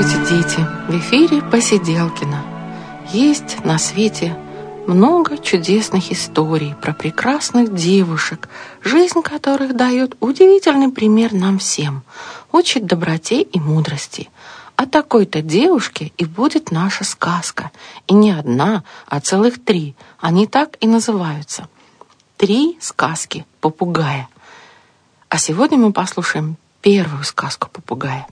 Здравствуйте, дети! В эфире Посиделкина. Есть на свете много чудесных историй про прекрасных девушек, жизнь которых дает удивительный пример нам всем, учит доброте и мудрости. О такой-то девушке и будет наша сказка. И не одна, а целых три. Они так и называются. Три сказки попугая. А сегодня мы послушаем первую сказку попугая.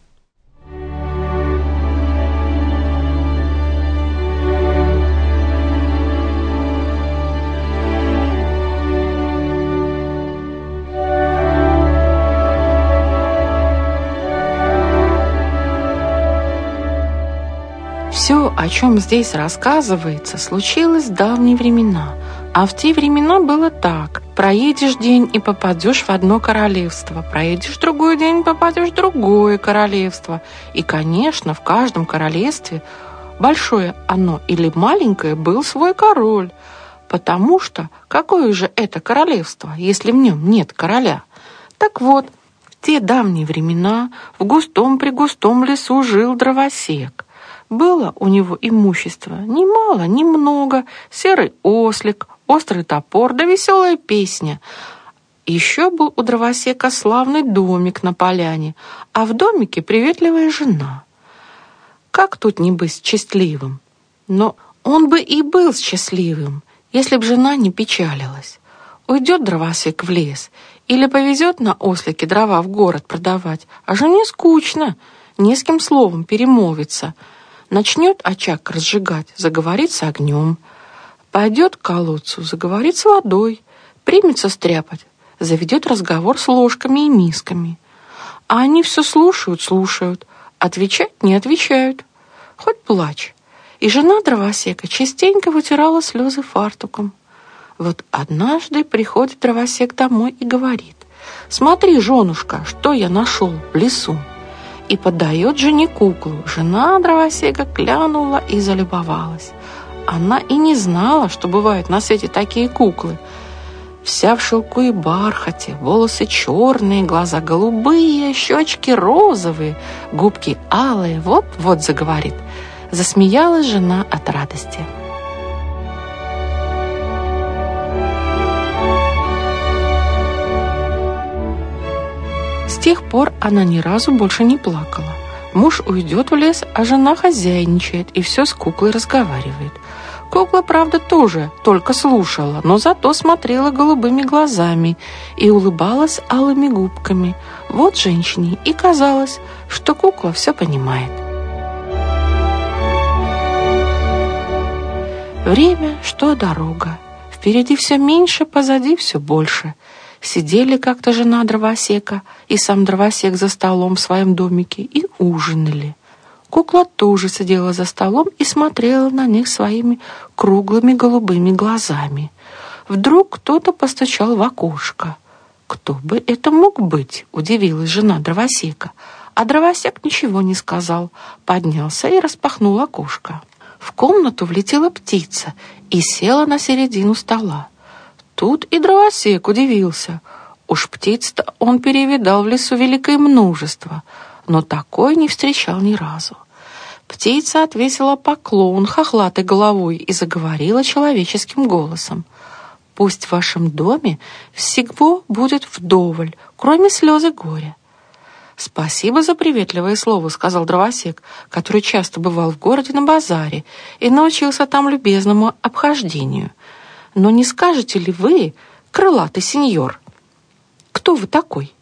О чем здесь рассказывается, случилось в давние времена. А в те времена было так. Проедешь день и попадешь в одно королевство. Проедешь другой день и попадешь в другое королевство. И, конечно, в каждом королевстве, большое оно или маленькое, был свой король. Потому что какое же это королевство, если в нем нет короля? Так вот, в те давние времена в густом-пригустом лесу жил дровосек. Было у него имущество ни мало, ни много, серый ослик, острый топор да веселая песня. Еще был у дровосека славный домик на поляне, а в домике приветливая жена. Как тут не быть счастливым? Но он бы и был счастливым, если б жена не печалилась. Уйдет дровосек в лес или повезет на ослике дрова в город продавать, а жене скучно, не с кем словом перемолвиться — Начнет очаг разжигать, заговорит с огнем. Пойдет к колодцу, заговорит с водой. Примется стряпать, заведет разговор с ложками и мисками. А они все слушают, слушают. Отвечать не отвечают. Хоть плачь. И жена дровосека частенько вытирала слезы фартуком. Вот однажды приходит дровосек домой и говорит, «Смотри, женушка, что я нашел в лесу» и подает жене куклу. Жена дровосека глянула и залюбовалась. Она и не знала, что бывают на свете такие куклы. Вся в шелку и бархате, волосы черные, глаза голубые, щечки розовые, губки алые. Вот-вот заговорит. Засмеялась жена от радости. Тех пор она ни разу больше не плакала. Муж уйдет в лес, а жена хозяйничает и все с куклой разговаривает. Кукла, правда, тоже только слушала, но зато смотрела голубыми глазами и улыбалась алыми губками. Вот женщине и казалось, что кукла все понимает. Время, что дорога. Впереди все меньше, позади все больше – Сидели как-то жена дровосека и сам дровосек за столом в своем домике и ужинали. Кукла тоже сидела за столом и смотрела на них своими круглыми голубыми глазами. Вдруг кто-то постучал в окошко. «Кто бы это мог быть?» — удивилась жена дровосека. А дровосек ничего не сказал, поднялся и распахнул окошко. В комнату влетела птица и села на середину стола. Тут и дровосек удивился. Уж птиц-то он перевидал в лесу великое множество, но такой не встречал ни разу. Птица отвесила поклон хохлатой головой и заговорила человеческим голосом. «Пусть в вашем доме всего будет вдоволь, кроме слезы горя». «Спасибо за приветливое слово», — сказал дровосек, который часто бывал в городе на базаре и научился там любезному обхождению — но не скажете ли вы, крылатый сеньор, кто вы такой?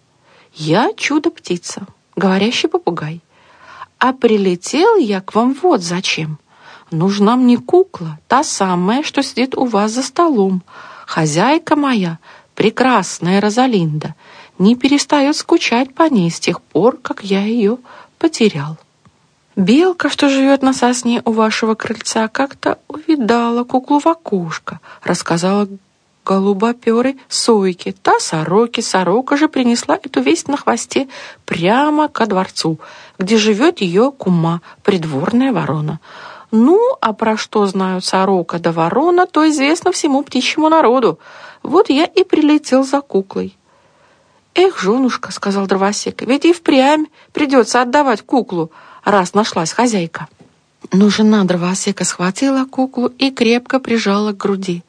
Я чудо-птица, говорящий попугай. А прилетел я к вам вот зачем. Нужна мне кукла, та самая, что сидит у вас за столом. Хозяйка моя, прекрасная Розалинда, не перестает скучать по ней с тех пор, как я ее потерял. Белка, что живет на сосне у вашего крыльца, как-то увидала куклу в окошко, рассказала голубоперой сойке. Та сороки, сорока же принесла эту весть на хвосте прямо ко дворцу, где живет ее кума, придворная ворона. Ну, а про что знают сорока да ворона, то известно всему птичьему народу. Вот я и прилетел за куклой. «Эх, женушка», — сказал дровосек, — «ведь и впрямь придется отдавать куклу, раз нашлась хозяйка. Но жена дровосека схватила куклу и крепко прижала к груди.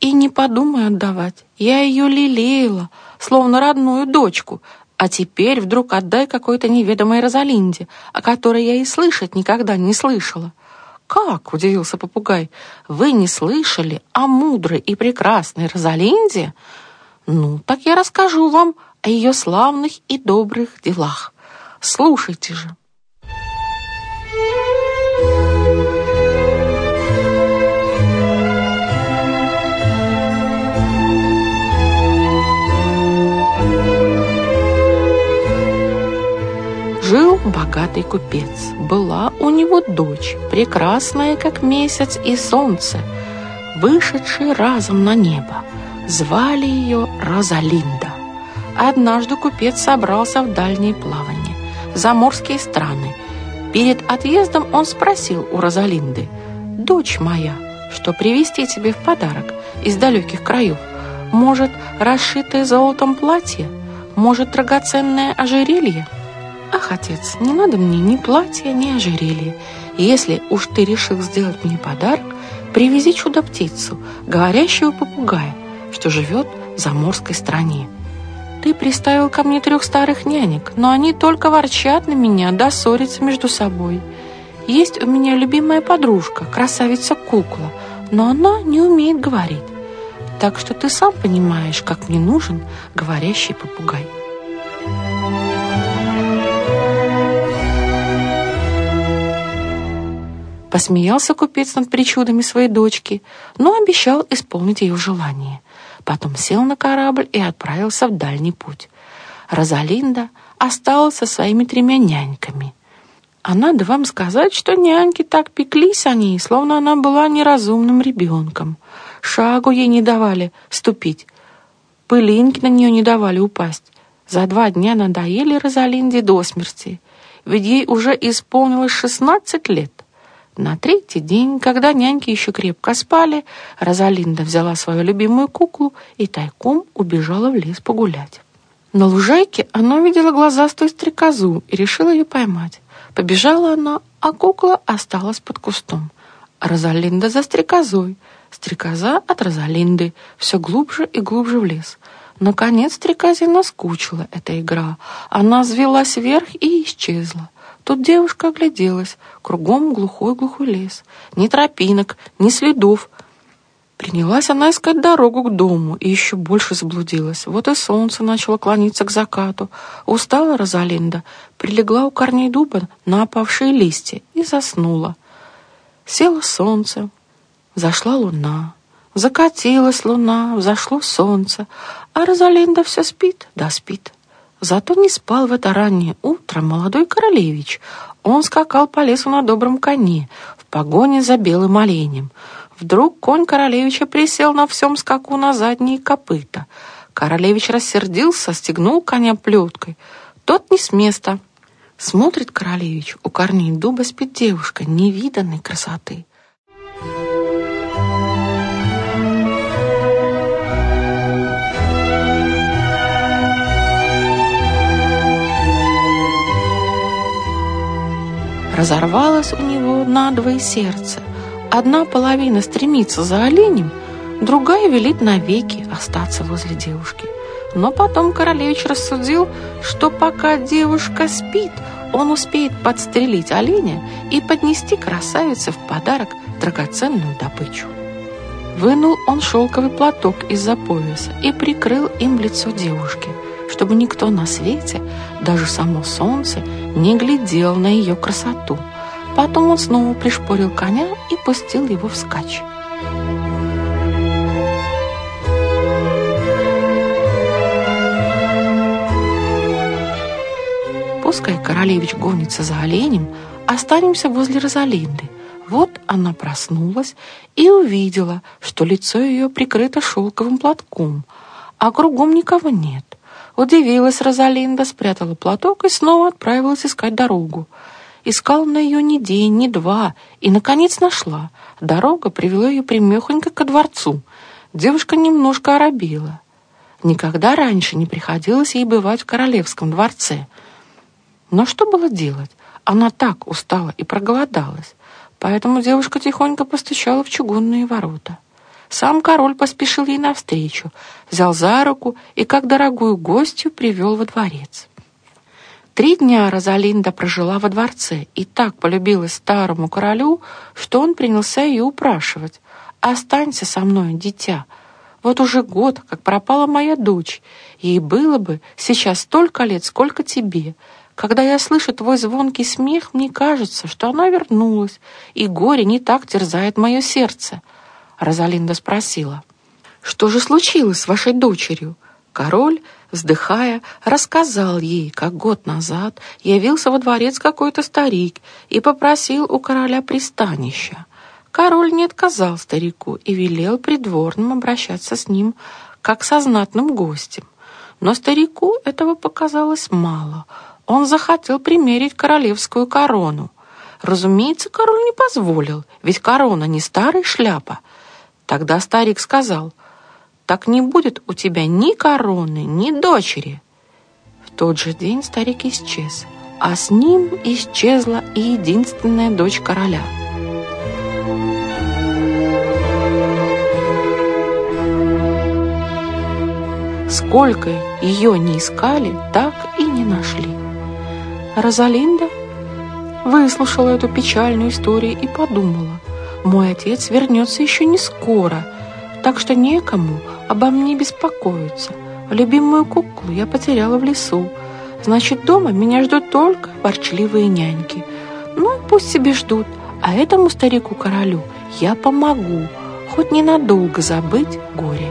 И не подумай отдавать, я ее лелеяла, словно родную дочку, а теперь вдруг отдай какой-то неведомой Розалинде, о которой я и слышать никогда не слышала. «Как?» — удивился попугай. «Вы не слышали о мудрой и прекрасной Розалинде? Ну, так я расскажу вам о ее славных и добрых делах. Слушайте же». Жил богатый купец. Была у него дочь, прекрасная, как месяц и солнце, вышедшая разом на небо. Звали ее Розалинда. Однажды купец собрался в дальнее плавание, в заморские страны. Перед отъездом он спросил у Розалинды, «Дочь моя, что привезти тебе в подарок из далеких краев? Может, расшитое золотом платье? Может, драгоценное ожерелье?» «Ах, отец, не надо мне ни платья, ни ожерелья. Если уж ты решил сделать мне подарок, привези чудо-птицу, говорящего попугая, что живет в заморской стране. Ты приставил ко мне трех старых нянек, но они только ворчат на меня, да ссорятся между собой. Есть у меня любимая подружка, красавица-кукла, но она не умеет говорить. Так что ты сам понимаешь, как мне нужен говорящий попугай». Посмеялся купец над причудами своей дочки, но обещал исполнить ее желание. Потом сел на корабль и отправился в дальний путь. Розалинда осталась со своими тремя няньками. А надо вам сказать, что няньки так пеклись о ней, словно она была неразумным ребенком. Шагу ей не давали ступить, пылинки на нее не давали упасть. За два дня надоели Розалинде до смерти, ведь ей уже исполнилось шестнадцать лет. На третий день, когда няньки еще крепко спали, Розалинда взяла свою любимую куклу и тайком убежала в лес погулять. На лужайке она увидела глазастую стрекозу и решила ее поймать. Побежала она, а кукла осталась под кустом. Розалинда за стрекозой, стрекоза от Розалинды, все глубже и глубже в лес. Наконец стрекозе наскучила эта игра. Она взвелась вверх и исчезла. Тут девушка огляделась. Кругом глухой-глухой лес. Ни тропинок, ни следов. Принялась она искать дорогу к дому и еще больше заблудилась. Вот и солнце начало клониться к закату. Устала Розалинда, прилегла у корней дуба на опавшие листья и заснула. Село солнце, зашла луна. Закатилась луна, взошло солнце, а Розалинда все спит, да спит. Зато не спал в это раннее утро молодой королевич. Он скакал по лесу на добром коне, в погоне за белым оленем. Вдруг конь королевича присел на всем скаку на задние копыта. Королевич рассердился, стегнул коня плеткой. Тот не с места. Смотрит королевич, у корней дуба спит девушка невиданной красоты. Разорвалось у него надвое сердце. Одна половина стремится за оленем, другая велит навеки остаться возле девушки. Но потом королевич рассудил, что пока девушка спит, он успеет подстрелить оленя и поднести красавице в подарок драгоценную добычу. Вынул он шелковый платок из-за пояса и прикрыл им лицо девушки – чтобы никто на свете, даже само солнце, не глядел на ее красоту. Потом он снова пришпорил коня и пустил его вскачь. Пускай королевич гонится за оленем, останемся возле Розалинды. Вот она проснулась и увидела, что лицо ее прикрыто шелковым платком, а кругом никого нет. Удивилась Розалинда, спрятала платок и снова отправилась искать дорогу. Искала на ее ни день, ни два, и, наконец, нашла. Дорога привела ее примехонько ко дворцу. Девушка немножко оробила. Никогда раньше не приходилось ей бывать в королевском дворце. Но что было делать? Она так устала и проголодалась, поэтому девушка тихонько постучала в чугунные ворота. Сам король поспешил ей навстречу, взял за руку и, как дорогую гостью, привел во дворец. Три дня Розалинда прожила во дворце и так полюбилась старому королю, что он принялся ее упрашивать. «Останься со мной, дитя. Вот уже год, как пропала моя дочь. Ей было бы сейчас столько лет, сколько тебе. Когда я слышу твой звонкий смех, мне кажется, что она вернулась, и горе не так терзает мое сердце». Розалинда спросила, «Что же случилось с вашей дочерью?» Король, вздыхая, рассказал ей, как год назад явился во дворец какой-то старик и попросил у короля пристанища. Король не отказал старику и велел придворным обращаться с ним, как со знатным гостем. Но старику этого показалось мало. Он захотел примерить королевскую корону. Разумеется, король не позволил, ведь корона не старая шляпа. Тогда старик сказал, «Так не будет у тебя ни короны, ни дочери». В тот же день старик исчез, а с ним исчезла и единственная дочь короля – Сколько ее не искали, так и не нашли. Розалинда выслушала эту печальную историю и подумала, мой отец вернется еще не скоро, так что некому обо мне беспокоиться. Любимую куклу я потеряла в лесу. Значит, дома меня ждут только ворчливые няньки. Ну, пусть себе ждут, а этому старику-королю я помогу, хоть ненадолго забыть горе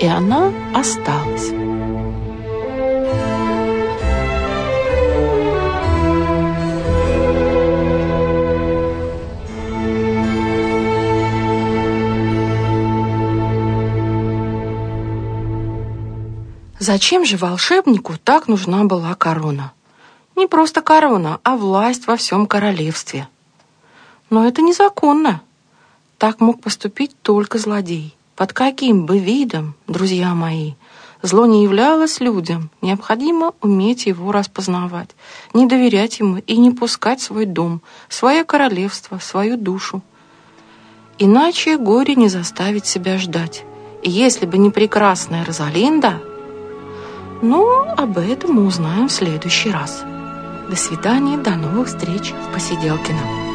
и она осталась. Зачем же волшебнику так нужна была корона? Не просто корона, а власть во всем королевстве. Но это незаконно. Так мог поступить только злодей. Под каким бы видом, друзья мои, зло не являлось людям, необходимо уметь его распознавать, не доверять ему и не пускать свой дом, свое королевство, свою душу. Иначе горе не заставить себя ждать. И если бы не прекрасная Розалинда, ну, об этом мы узнаем в следующий раз. До свидания, до новых встреч в Посиделкино.